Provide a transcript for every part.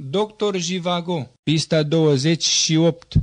Dr. Jivago, pista 28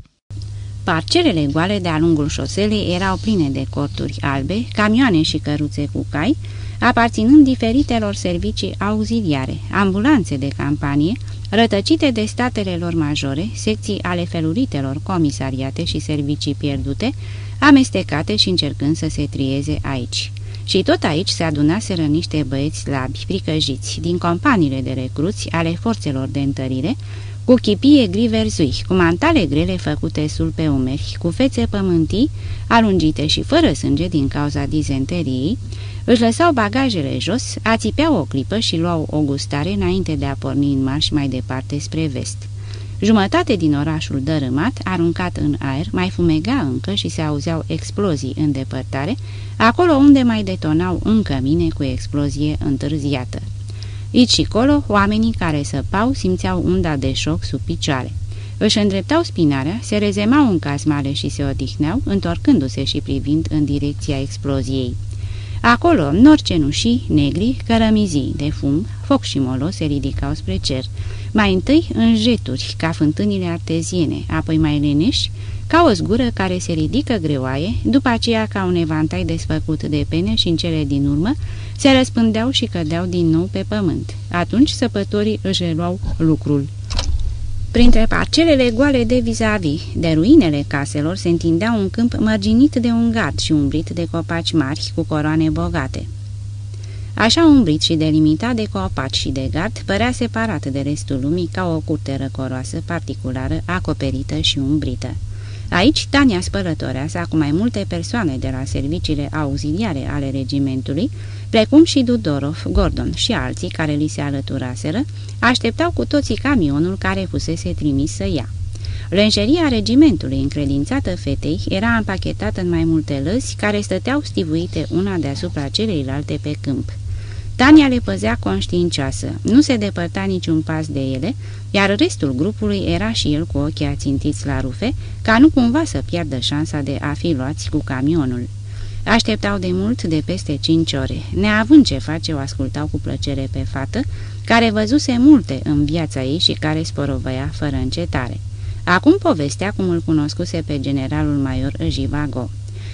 Parcelele goale de-a lungul șoselei erau pline de corturi albe, camioane și căruțe cu cai, aparținând diferitelor servicii auxiliare, ambulanțe de campanie, rătăcite de statele lor majore, secții ale feluritelor comisariate și servicii pierdute, amestecate și încercând să se trieze aici. Și tot aici se adunaseră niște băieți slabi, fricăjiți, din companiile de recruți ale forțelor de întărire, cu chipie gri verzui, cu mantale grele făcute sul pe umeri, cu fețe pământii, alungite și fără sânge din cauza dizenteriei, își lăsau bagajele jos, ațipeau o clipă și luau o gustare înainte de a porni în marș mai departe spre vest. Jumătate din orașul dărâmat, aruncat în aer, mai fumega încă și se auzeau explozii în depărtare, acolo unde mai detonau încă mine cu explozie întârziată. Aici și colo, oamenii care săpau simțeau unda de șoc sub picioare. Își îndreptau spinarea, se rezemau în casmale și se odihneau, întorcându-se și privind în direcția exploziei. Acolo, nori cenușii, negri, cărămizii de fum, foc și molo se ridicau spre cer. Mai întâi în jeturi, ca fântânile arteziene, apoi mai leneși, ca o zgură care se ridică greoaie, după aceea ca un evantai desfăcut de pene și în cele din urmă se răspândeau și cădeau din nou pe pământ. Atunci săpătorii își reluau lucrul. Printre parcelele goale de vis-a-vis, -vis, de ruinele caselor, se întindea un câmp mărginit de un gard și umbrit de copaci mari cu coroane bogate. Așa umbrit și delimitat de copaci și de gard, părea separat de restul lumii ca o curte răcoroasă particulară, acoperită și umbrită. Aici, Tania Spălătoreasa, cu mai multe persoane de la serviciile auxiliare ale regimentului, precum și Dudorov, Gordon și alții care li se alăturaseră, așteptau cu toții camionul care fusese trimis să ia. Lenjeria regimentului încredințată fetei era împachetată în mai multe lăzi care stăteau stivuite una deasupra celeilalte pe câmp. Tania le păzea conștiincioasă, nu se depărta niciun pas de ele, iar restul grupului era și el cu ochii ațintiți la rufe, ca nu cumva să piardă șansa de a fi luați cu camionul. Așteptau de mult de peste cinci ore. Neavând ce face, o ascultau cu plăcere pe fată, care văzuse multe în viața ei și care sporovăia fără încetare. Acum povestea cum îl cunoscuse pe generalul major Jivago.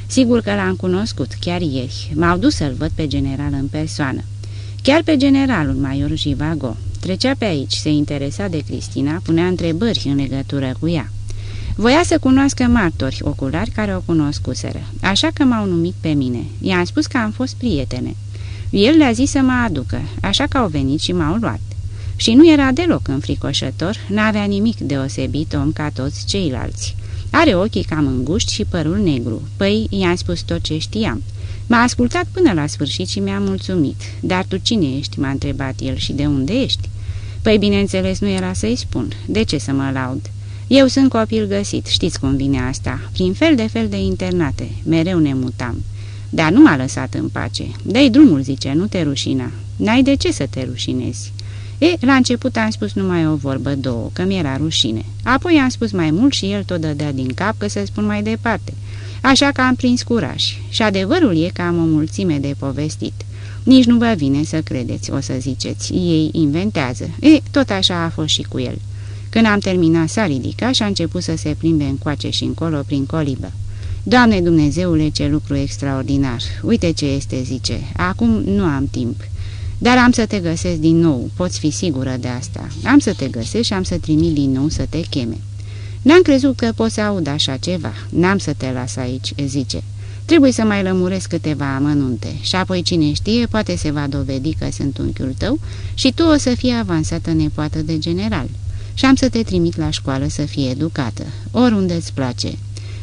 Sigur că l-am cunoscut, chiar ieri. M-au dus să-l văd pe general în persoană. Chiar pe generalul major Jivago. Trecea pe aici, se interesa de Cristina, punea întrebări în legătură cu ea. Voia să cunoască martori oculari care o cunoscuseră, așa că m-au numit pe mine. I-am spus că am fost prietene. El le-a zis să mă aducă, așa că au venit și m-au luat. Și nu era deloc înfricoșător, n-avea nimic deosebit om ca toți ceilalți. Are ochii cam înguști și părul negru. Păi, i-am spus tot ce știam. M-a ascultat până la sfârșit și mi-a mulțumit. Dar tu cine ești?" m-a întrebat el și de unde ești?" Păi, bineînțeles, nu era să-i spun. De ce să mă laud?" Eu sunt copil găsit, știți cum vine asta, prin fel de fel de internate, mereu ne mutam. Dar nu m-a lăsat în pace. Dă-i drumul, zice, nu te rușina. N-ai de ce să te rușinezi. E, la început am spus numai o vorbă, două, că mi-era rușine. Apoi am spus mai mult și el tot dădea din cap că să spun mai departe. Așa că am prins curaj. Și adevărul e că am o mulțime de povestit. Nici nu vă vine să credeți, o să ziceți. Ei inventează. E, tot așa a fost și cu el. Când am terminat, s-a ridicat și a început să se plimbe încoace și încolo prin colibă. Doamne Dumnezeule, ce lucru extraordinar! Uite ce este, zice. Acum nu am timp. Dar am să te găsesc din nou, poți fi sigură de asta. Am să te găsesc și am să trimit din nou să te cheme. N-am crezut că poți să aud așa ceva. N-am să te las aici, zice. Trebuie să mai lămuresc câteva amănunte și apoi cine știe poate se va dovedi că sunt unchiul tău și tu o să fii avansată nepoată de general și am să te trimit la școală să fii educată, oriunde îți place.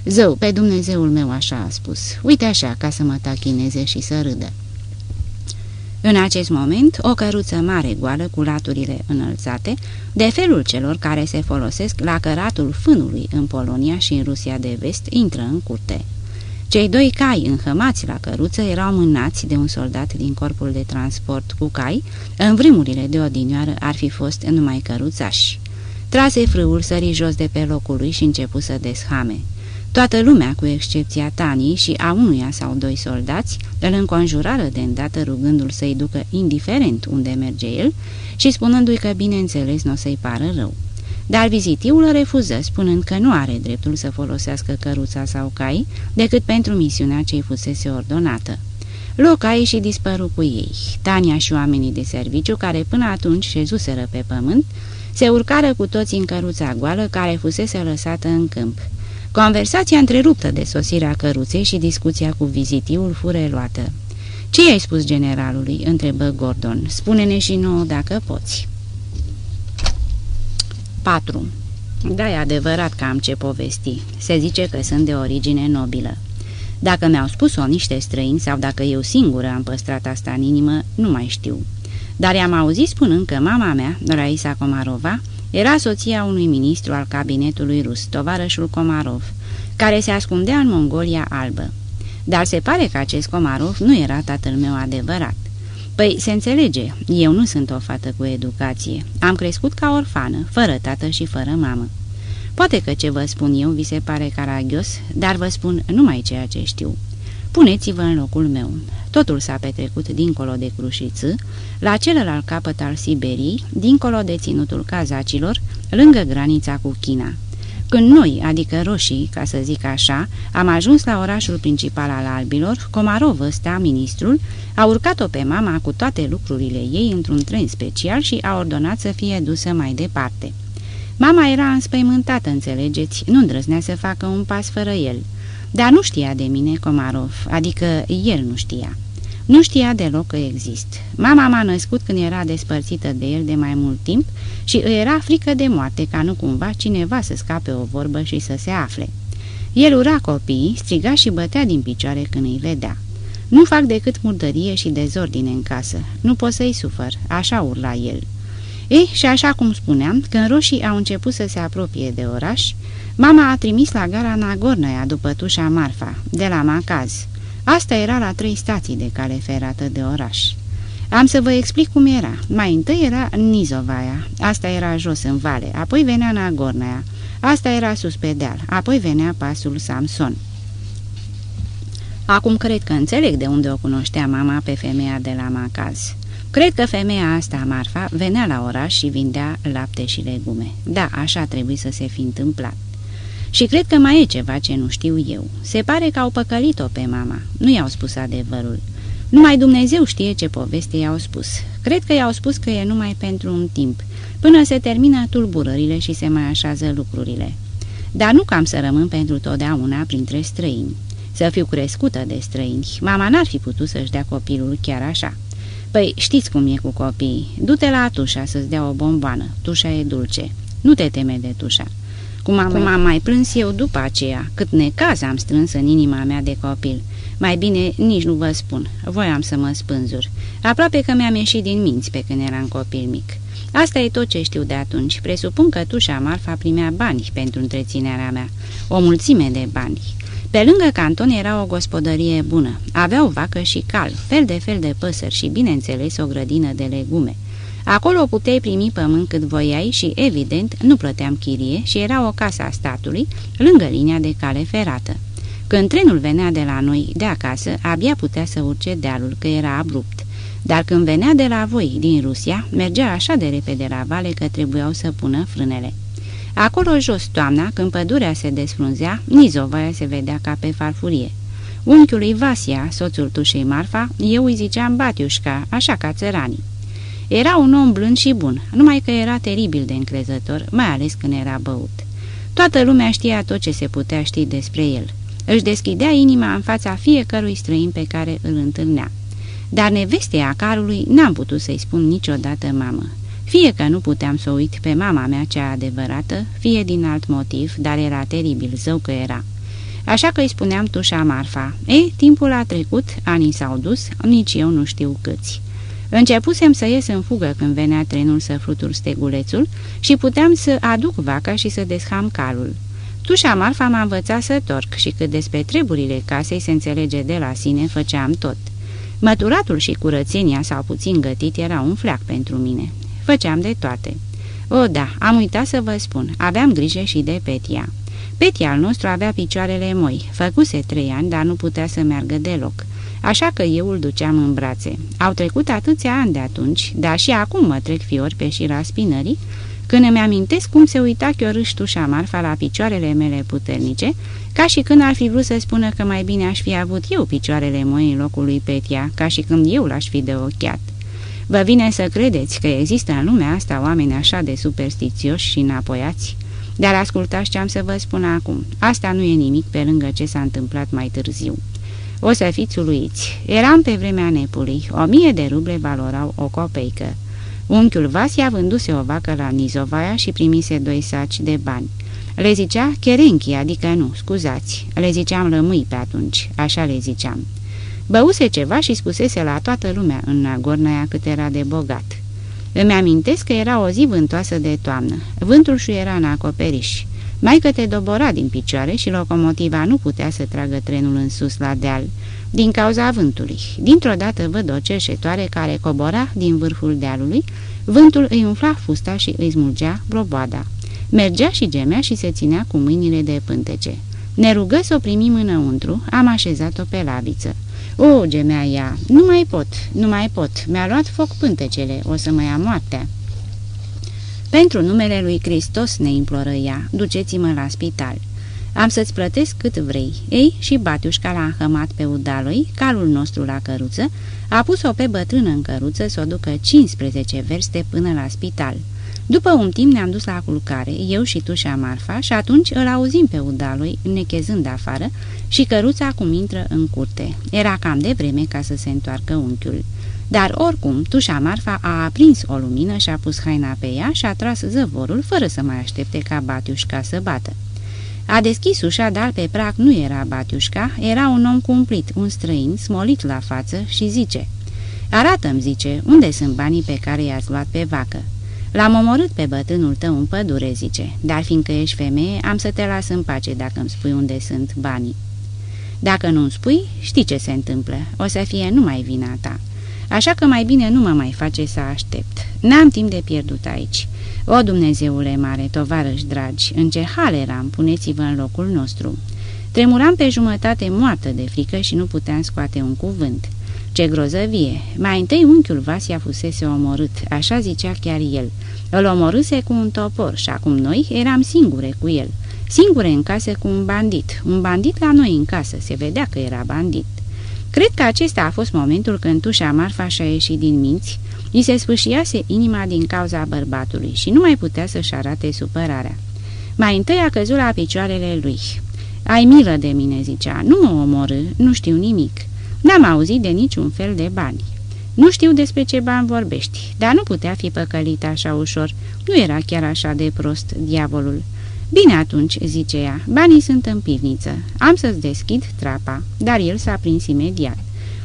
Zău, pe Dumnezeul meu așa a spus. Uite așa, ca să mă tachineze și să râdă. În acest moment, o căruță mare goală cu laturile înălțate, de felul celor care se folosesc la căratul fânului în Polonia și în Rusia de vest, intră în curte. Cei doi cai înhămați la căruță erau mânați de un soldat din corpul de transport cu cai, în vrimurile de odinioară ar fi fost numai căruțași. Trase frâul, sări jos de pe locul lui și începu să deshame. Toată lumea, cu excepția Tanii și a unuia sau doi soldați, îl înconjurară de îndată rugându-l să-i ducă indiferent unde merge el și spunându-i că, bineînțeles, nu o să-i pară rău. Dar vizitiul refuză, spunând că nu are dreptul să folosească căruța sau cai decât pentru misiunea ce-i fusese ordonată. Locai și dispăru cu ei. Tania și oamenii de serviciu, care până atunci șezuseră pe pământ, se urcară cu toți în căruța goală care fusese lăsată în câmp. Conversația întreruptă de sosirea căruței și discuția cu vizitiul fură luată. Ce i-ai spus generalului?" întrebă Gordon. Spune-ne și nouă dacă poți." 4. Da, e adevărat că am ce povesti. Se zice că sunt de origine nobilă. Dacă mi-au spus-o niște străini sau dacă eu singură am păstrat asta în inimă, nu mai știu. Dar i-am auzit spunând că mama mea, Raisa Komarova, era soția unui ministru al cabinetului rus, tovarășul Komarov, care se ascundea în Mongolia albă. Dar se pare că acest Komarov nu era tatăl meu adevărat. Păi, se înțelege, eu nu sunt o fată cu educație. Am crescut ca orfană, fără tată și fără mamă. Poate că ce vă spun eu vi se pare caragios, dar vă spun numai ceea ce știu. Puneți-vă în locul meu. Totul s-a petrecut dincolo de Crușiță, la celălalt capăt al Siberii, dincolo de ținutul cazacilor, lângă granița cu China. Când noi, adică roșii, ca să zic așa, am ajuns la orașul principal al albilor, Komarov ăsta, ministrul, a urcat-o pe mama cu toate lucrurile ei într-un tren special și a ordonat să fie dusă mai departe. Mama era înspăimântată, înțelegeți, nu îndrăznea să facă un pas fără el. Dar nu știa de mine Komarov, adică el nu știa. Nu știa deloc că exist. Mama m-a născut când era despărțită de el de mai mult timp și îi era frică de moarte ca nu cumva cineva să scape o vorbă și să se afle. El ura copiii, striga și bătea din picioare când îi vedea. Nu fac decât murdărie și dezordine în casă. Nu pot să-i sufăr, așa urla el. Ei, și așa cum spuneam, când roșii au început să se apropie de oraș, mama a trimis la gara Nagornaia după tușa Marfa, de la Macaz. Asta era la trei stații de cale ferată de oraș. Am să vă explic cum era. Mai întâi era Nizovaia, asta era jos în vale, apoi venea Nagornaia, asta era sus pe deal, apoi venea pasul Samson. Acum cred că înțeleg de unde o cunoștea mama pe femeia de la Macaz. Cred că femeia asta, Marfa, venea la oraș și vindea lapte și legume. Da, așa trebuie să se fi întâmplat. Și cred că mai e ceva ce nu știu eu. Se pare că au păcălit-o pe mama. Nu i-au spus adevărul. Numai Dumnezeu știe ce poveste i-au spus. Cred că i-au spus că e numai pentru un timp, până se termină tulburările și se mai așează lucrurile. Dar nu cam să rămân pentru totdeauna printre străini. Să fiu crescută de străini. Mama n-ar fi putut să-și dea copilul chiar așa. Păi știți cum e cu copiii. Du-te la tușa să-ți dea o bomboană. Tușa e dulce. Nu te teme de tușa. Cum am, cum am mai plâns eu după aceea, cât necaz am strâns în inima mea de copil. Mai bine nici nu vă spun, voiam să mă spânzur. Aproape că mi-am ieșit din minți pe când eram copil mic. Asta e tot ce știu de atunci. Presupun că tușa Marfa primea bani pentru întreținerea mea. O mulțime de bani. Pe lângă canton era o gospodărie bună. Avea o vacă și cal, fel de fel de păsări și, bineînțeles, o grădină de legume. Acolo puteai primi pământ cât voiai și, evident, nu plăteam chirie și era o casă a statului, lângă linia de cale ferată. Când trenul venea de la noi, de acasă, abia putea să urce dealul, că era abrupt. Dar când venea de la voi, din Rusia, mergea așa de repede la vale că trebuiau să pună frânele. Acolo jos, toamna, când pădurea se desfrunzea, nizovaia se vedea ca pe farfurie. Unchiul lui Vasia, soțul tușei Marfa, eu îi ziceam Batiușca, așa ca țăranii. Era un om blând și bun, numai că era teribil de încrezător, mai ales când era băut. Toată lumea știa tot ce se putea ști despre el. Își deschidea inima în fața fiecărui străin pe care îl întâlnea. Dar nevestea carului n-am putut să-i spun niciodată mamă. Fie că nu puteam să o uit pe mama mea cea adevărată, fie din alt motiv, dar era teribil zău că era. Așa că îi spuneam tușa Marfa. E, timpul a trecut, anii s-au dus, nici eu nu știu câți. Începusem să ies în fugă când venea trenul să flutur stegulețul și puteam să aduc vaca și să descham calul. Tușa Marfa m-a învățat să torc și cât despre treburile casei se înțelege de la sine, făceam tot. Măturatul și curățenia sau puțin gătit era un fleac pentru mine. Făceam de toate. O, da, am uitat să vă spun, aveam grijă și de Petia. Petia al nostru avea picioarele moi, făcuse trei ani, dar nu putea să meargă deloc, așa că eu îl duceam în brațe. Au trecut atâția ani de atunci, dar și acum mă trec fiori pe șira spinării, când îmi amintesc cum se uita chiorâștușa Marfa la picioarele mele puternice, ca și când ar fi vrut să spună că mai bine aș fi avut eu picioarele moi în locul lui Petia, ca și când eu l-aș fi de ochiat. Vă vine să credeți că există în lumea asta oameni așa de superstițioși și înapoiați? Dar ascultați ce am să vă spun acum. Asta nu e nimic pe lângă ce s-a întâmplat mai târziu. O să fiți uluiți. Eram pe vremea nepului. O mie de ruble valorau o copeică. Unchiul Vasia vânduse o vacă la Nizovaia și primise doi saci de bani. Le zicea cherenchi, adică nu, scuzați. Le ziceam lămâi pe atunci, așa le ziceam. Băuse ceva și spusese la toată lumea în Nagornaia cât era de bogat. Îmi amintesc că era o zi vântoasă de toamnă. Vântul și era în acoperiș. Maică te dobora din picioare și locomotiva nu putea să tragă trenul în sus la deal, din cauza vântului. Dintr-o dată văd o cerșetoare care cobora din vârful dealului, vântul îi umfla fusta și îi smulgea bloboada. Mergea și gemea și se ținea cu mâinile de pântece. Ne rugă să o primim înăuntru, am așezat-o pe laviță. O, gemea ea, nu mai pot, nu mai pot, mi-a luat foc pântecele, o să mă ia moartea. Pentru numele lui Hristos ne imploră ea, duceți-mă la spital. Am să-ți plătesc cât vrei. Ei și Batiușca l-a înhămat pe udalui, calul nostru la căruță, a pus-o pe bătrână în căruță să o ducă 15 verste până la spital. După un timp ne-am dus la culcare, eu și tu și Marfa, și atunci îl auzim pe udalui, nechezând afară, și căruța cum intră în curte. Era cam de vreme ca să se întoarcă unchiul. Dar oricum, tușa Marfa a aprins o lumină și a pus haina pe ea și a tras zăvorul fără să mai aștepte ca Batiușca să bată. A deschis ușa, dar pe prag nu era Batiușca, era un om cumplit, un străin, smolit la față și zice Arată-mi, zice, unde sunt banii pe care i-ați luat pe vacă? L-am omorât pe bătânul tău în pădure, zice, dar fiindcă ești femeie, am să te las în pace dacă îmi spui unde sunt banii. Dacă nu-mi spui, știi ce se întâmplă, o să fie numai vina ta. Așa că mai bine nu mă mai face să aștept. N-am timp de pierdut aici. O, Dumnezeule mare, tovarăși dragi, în ce hal eram, puneți-vă în locul nostru. Tremuram pe jumătate moartă de frică și nu puteam scoate un cuvânt. Ce grozăvie! Mai întâi unchiul Vasia fusese omorât, așa zicea chiar el. Îl omorâse cu un topor și acum noi eram singure cu el. Singure în casă cu un bandit. Un bandit la noi în casă, se vedea că era bandit. Cred că acesta a fost momentul când tușa Marfa și-a ieșit din minți, îi se sfâșiase inima din cauza bărbatului și nu mai putea să-și arate supărarea. Mai întâi a căzut la picioarele lui. Ai milă de mine," zicea, nu mă omorâ, nu știu nimic. N-am auzit de niciun fel de bani. Nu știu despre ce bani vorbești, dar nu putea fi păcălit așa ușor. Nu era chiar așa de prost, diavolul. Bine atunci," zice ea, banii sunt în pivniță. Am să-ți deschid trapa." Dar el s-a prins imediat.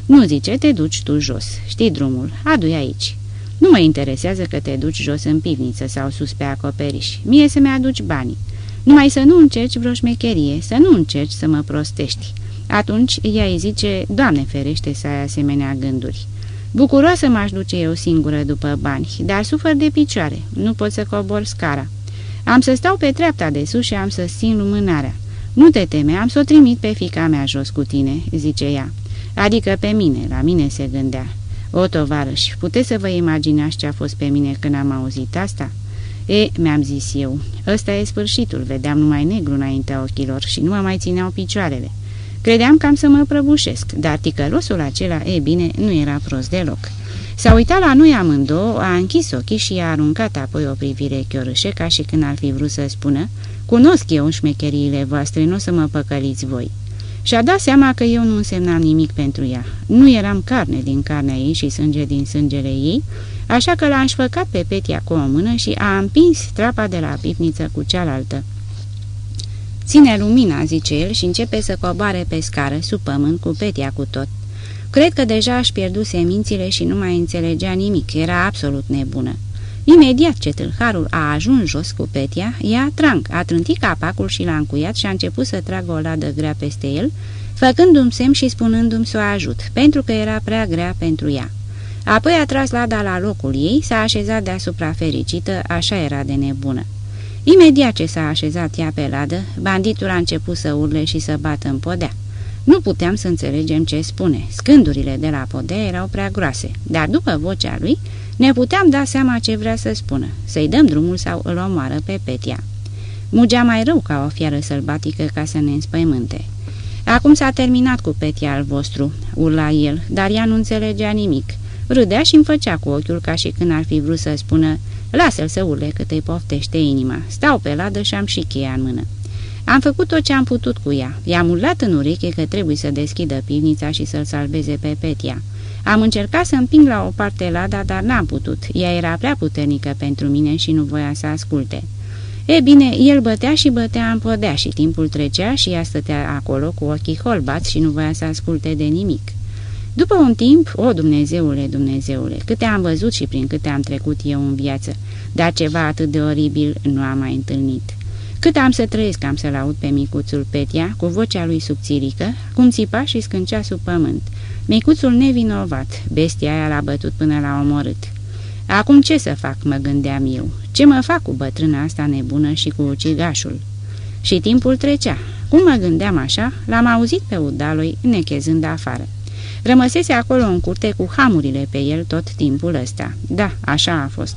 Nu, zice, te duci tu jos. Știi drumul, adu-i aici." Nu mă interesează că te duci jos în pivniță sau sus pe acoperiș. Mie să-mi aduci banii. Numai să nu încerci vreo șmecherie, să nu încerci să mă prostești." Atunci ea îi zice, Doamne ferește să ai asemenea gânduri. Bucuroasă m-aș duce eu singură după bani, dar sufăr de picioare, nu pot să cobor scara. Am să stau pe treapta de sus și am să țin lumânarea. Nu te teme, am să o trimit pe fica mea jos cu tine," zice ea. Adică pe mine, la mine se gândea. O, tovarăși, puteți să vă imaginați ce a fost pe mine când am auzit asta?" E, mi-am zis eu, ăsta e sfârșitul, vedeam numai negru înaintea ochilor și nu mă mai țineau picioarele. Credeam că am să mă prăbușesc, dar ticălosul acela, e bine, nu era prost deloc. S-a uitat la noi amândouă, a închis ochii și a aruncat apoi o privire chiorâșe ca și când ar fi vrut să spună Cunosc eu șmecheriile voastre, nu o să mă păcăliți voi. Și-a dat seama că eu nu însemnam nimic pentru ea. Nu eram carne din carnea ei și sânge din sângele ei, așa că l-a înșfăcat pe Petia cu o mână și a împins trapa de la pipniță cu cealaltă. Ține lumina, zice el, și începe să coboare pe scară, sub pământ, cu Petia cu tot. Cred că deja aș pierduse mințile și nu mai înțelegea nimic, era absolut nebună. Imediat ce tâlharul a ajuns jos cu Petia, ea, tranc, a trântit capacul și l-a încuiat și a început să tragă o ladă grea peste el, făcându-mi semn și spunându-mi să o ajut, pentru că era prea grea pentru ea. Apoi a tras lada la locul ei, s-a așezat deasupra fericită, așa era de nebună. Imediat ce s-a așezat ea pe ladă, banditul a început să urle și să bată în podea. Nu puteam să înțelegem ce spune. Scândurile de la podea erau prea groase, dar după vocea lui ne puteam da seama ce vrea să spună, să-i dăm drumul sau îl omoară pe Petia. Mugea mai rău ca o fiară sălbatică ca să ne înspăimânte. Acum s-a terminat cu Petia al vostru, urla el, dar ea nu înțelegea nimic. Râdea și îmi făcea cu ochiul ca și când ar fi vrut să spună Lasă-l să urle cât îi poftește inima. Stau pe ladă și am și cheia în mână. Am făcut tot ce am putut cu ea. I-am urlat în ureche că trebuie să deschidă pivnița și să-l salveze pe Petia. Am încercat să împing la o parte lada, dar n-am putut. Ea era prea puternică pentru mine și nu voia să asculte. E bine, el bătea și bătea în podea și timpul trecea și ea stătea acolo cu ochii holbați și nu voia să asculte de nimic. După un timp, o, Dumnezeule, Dumnezeule, câte am văzut și prin câte am trecut eu în viață, dar ceva atât de oribil nu am mai întâlnit. Cât am să trăiesc am să-l aud pe micuțul Petia, cu vocea lui subțirică, cum țipa și scâncea sub pământ. Micuțul nevinovat, bestia aia l-a bătut până l-a omorât. Acum ce să fac, mă gândeam eu, ce mă fac cu bătrâna asta nebună și cu ucigașul? Și timpul trecea. Cum mă gândeam așa, l-am auzit pe udalui nechezând afară. Rămăsese acolo în curte cu hamurile pe el tot timpul ăsta. Da, așa a fost.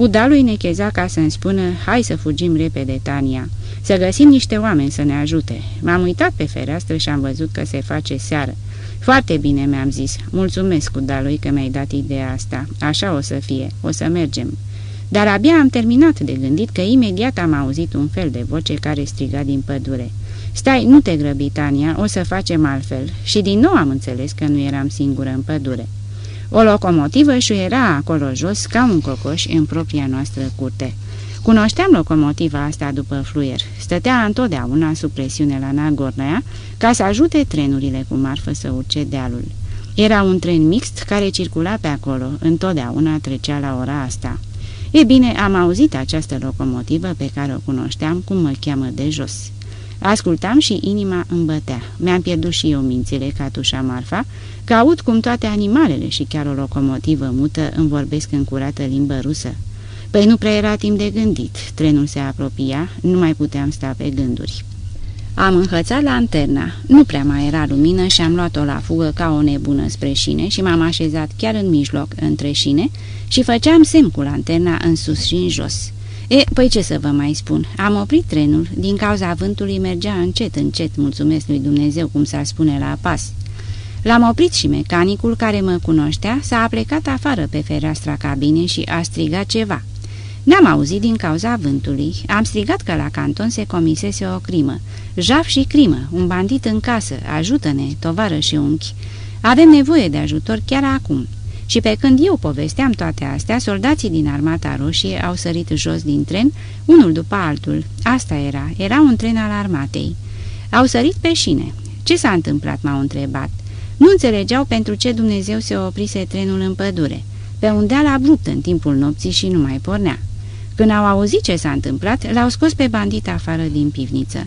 Udalui necheza ca să-mi spună, hai să fugim repede, Tania, să găsim niște oameni să ne ajute. M-am uitat pe fereastră și am văzut că se face seară. Foarte bine, mi-am zis. Mulțumesc, Udalui, că mi-ai dat ideea asta. Așa o să fie. O să mergem. Dar abia am terminat de gândit că imediat am auzit un fel de voce care striga din pădure. Stai, nu te grăbi, Tania, o să facem altfel. Și din nou am înțeles că nu eram singură în pădure. O locomotivă și era acolo jos ca un cocoș în propria noastră curte. Cunoșteam locomotiva asta după fluier. Stătea întotdeauna sub presiune la Nagornea ca să ajute trenurile cu marfă să urce dealul. Era un tren mixt care circula pe acolo, întotdeauna trecea la ora asta. E bine, am auzit această locomotivă pe care o cunoșteam, cum mă cheamă de jos. Ascultam și inima îmi bătea. Mi-am pierdut și eu mințile ca tușa Marfa, că aud cum toate animalele și chiar o locomotivă mută îmi vorbesc în curată limbă rusă. Păi nu prea era timp de gândit. Trenul se apropia, nu mai puteam sta pe gânduri. Am înhățat lanterna. Nu prea mai era lumină și am luat-o la fugă ca o nebună spre șine și m-am așezat chiar în mijloc, între șine, și făceam semn cu lanterna în sus și în jos. E, păi ce să vă mai spun, am oprit trenul, din cauza vântului mergea încet, încet, mulțumesc lui Dumnezeu, cum s-ar spune la pas. L-am oprit și mecanicul care mă cunoștea s-a plecat afară pe fereastra cabinei și a strigat ceva. N-am auzit din cauza vântului. Am strigat că la canton se comisese o crimă. Jaf și crimă, un bandit în casă, ajută-ne, tovară și unchi. Avem nevoie de ajutor chiar acum. Și pe când eu povesteam toate astea, soldații din armata roșie au sărit jos din tren, unul după altul. Asta era, era un tren al armatei. Au sărit pe șine. Ce s-a întâmplat, m-au întrebat. Nu înțelegeau pentru ce Dumnezeu se oprise trenul în pădure, pe un deal abrupt în timpul nopții și nu mai pornea. Când au auzit ce s-a întâmplat, l-au scos pe bandit afară din pivniță.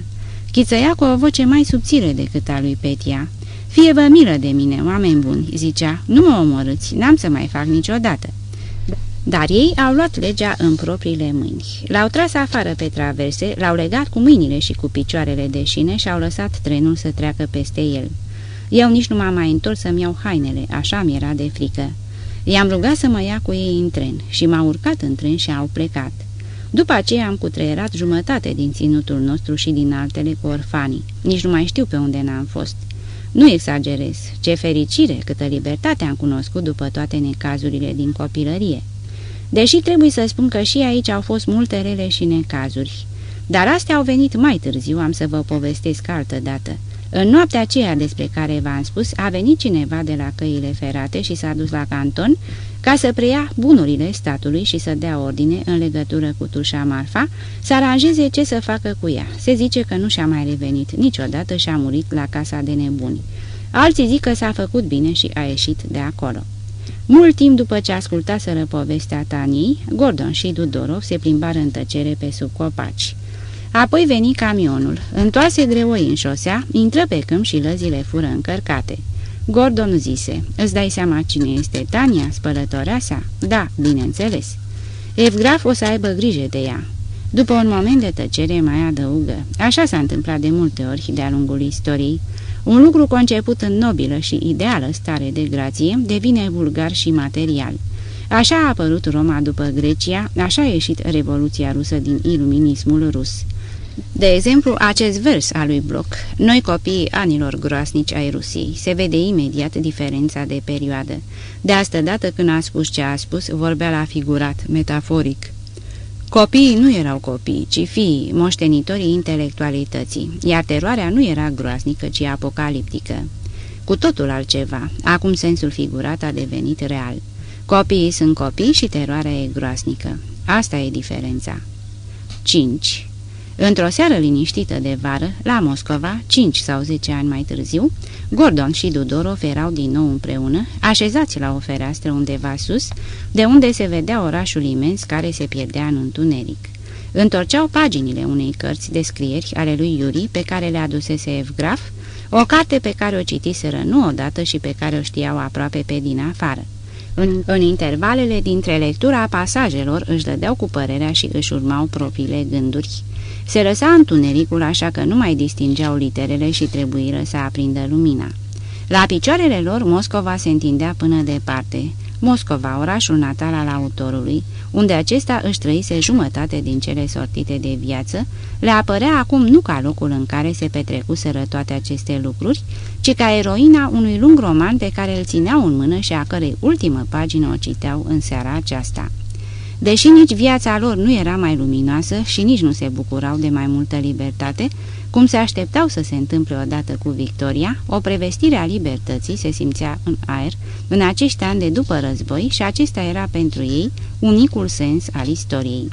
Chițăia cu o voce mai subțire decât a lui Petia. Fie vă milă de mine, oameni buni," zicea, nu mă omorâți, n-am să mai fac niciodată." Dar ei au luat legea în propriile mâini. L-au tras afară pe traverse, l-au legat cu mâinile și cu picioarele de șine și au lăsat trenul să treacă peste el. Eu nici nu m-am mai întors să-mi iau hainele, așa mi-era de frică. I-am rugat să mă ia cu ei în tren și m-au urcat în tren și au plecat. După aceea am cutreierat jumătate din ținutul nostru și din altele cu orfanii. Nici nu mai știu pe unde n-am fost. Nu exagerez, ce fericire, câtă libertate am cunoscut după toate necazurile din copilărie. Deși trebuie să spun că și aici au fost multe rele și necazuri. Dar astea au venit mai târziu, am să vă povestesc altă dată. În noaptea aceea despre care v-am spus, a venit cineva de la căile ferate și s-a dus la canton ca să preia bunurile statului și să dea ordine în legătură cu tușa Marfa, să aranjeze ce să facă cu ea. Se zice că nu și-a mai revenit niciodată și a murit la casa de nebuni. Alții zic că s-a făcut bine și a ieșit de acolo. Mult timp după ce ascultaseră povestea Tanii, Gordon și Dudorov se plimbară în tăcere pe sub copaci. Apoi veni camionul, întoarse greoi în șosea, intră pe câmp și lăzile fură încărcate. Gordon zise, îți dai seama cine este Tania, spălătoarea sa? Da, bineînțeles. Evgraf o să aibă grijă de ea. După un moment de tăcere mai adăugă. Așa s-a întâmplat de multe ori de-a lungul istoriei. Un lucru conceput în nobilă și ideală stare de grație devine vulgar și material. Așa a apărut Roma după Grecia, așa a ieșit Revoluția rusă din iluminismul rus. De exemplu, acest vers al lui Bloch, Noi copiii anilor groasnici ai Rusiei, se vede imediat diferența de perioadă. De asta dată când a spus ce a spus, vorbea la figurat, metaforic. Copiii nu erau copii, ci fii, moștenitorii intelectualității, iar teroarea nu era groasnică, ci apocaliptică. Cu totul altceva, acum sensul figurat a devenit real. Copiii sunt copii și teroarea e groasnică. Asta e diferența. 5. Într-o seară liniștită de vară, la Moscova, 5 sau 10 ani mai târziu, Gordon și Dudorov erau din nou împreună, așezați la o fereastră undeva sus, de unde se vedea orașul imens care se pierdea în întuneric. Întorceau paginile unei cărți de scrieri ale lui Iuri pe care le adusese Evgraf, o carte pe care o citiseră nu odată și pe care o știau aproape pe din afară. În, în intervalele dintre lectura pasajelor își dădeau cu părerea și își urmau propriile gânduri. Se lăsa întunericul așa că nu mai distingeau literele și trebuiră să aprindă lumina. La picioarele lor Moscova se întindea până departe. Moscova, orașul natal al autorului, unde acesta își trăise jumătate din cele sortite de viață, le apărea acum nu ca locul în care se petrecuseră toate aceste lucruri, ci ca eroina unui lung roman pe care îl țineau în mână și a cărei ultimă pagină o citeau în seara aceasta. Deși nici viața lor nu era mai luminoasă și nici nu se bucurau de mai multă libertate, cum se așteptau să se întâmple odată cu Victoria, o prevestire a libertății se simțea în aer în acești ani de după război și acesta era pentru ei unicul sens al istoriei.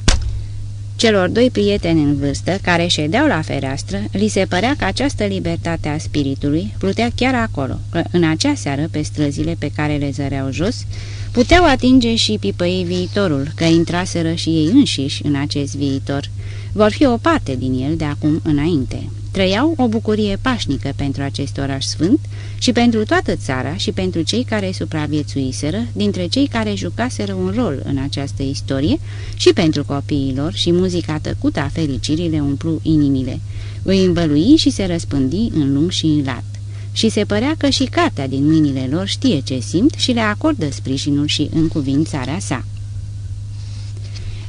Celor doi prieteni în vârstă, care ședeau la fereastră, li se părea că această libertate a spiritului plutea chiar acolo, că în acea seară, pe străzile pe care le zăreau jos, puteau atinge și pipăii viitorul, că intraseră și ei înșiși în acest viitor. Vor fi o parte din el de acum înainte trăiau o bucurie pașnică pentru acest oraș sfânt și pentru toată țara și pentru cei care supraviețuiseră, dintre cei care jucaseră un rol în această istorie și pentru copiilor și muzica tăcută a fericirii le umplu inimile. Îi învălui și se răspândi în lung și în lat. Și se părea că și cartea din mâinile lor știe ce simt și le acordă sprijinul și încuvințarea sa.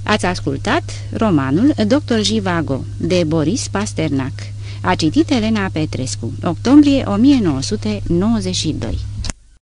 Ați ascultat romanul Dr. Jivago de Boris Pasternak a citit Elena Petrescu, octombrie 1992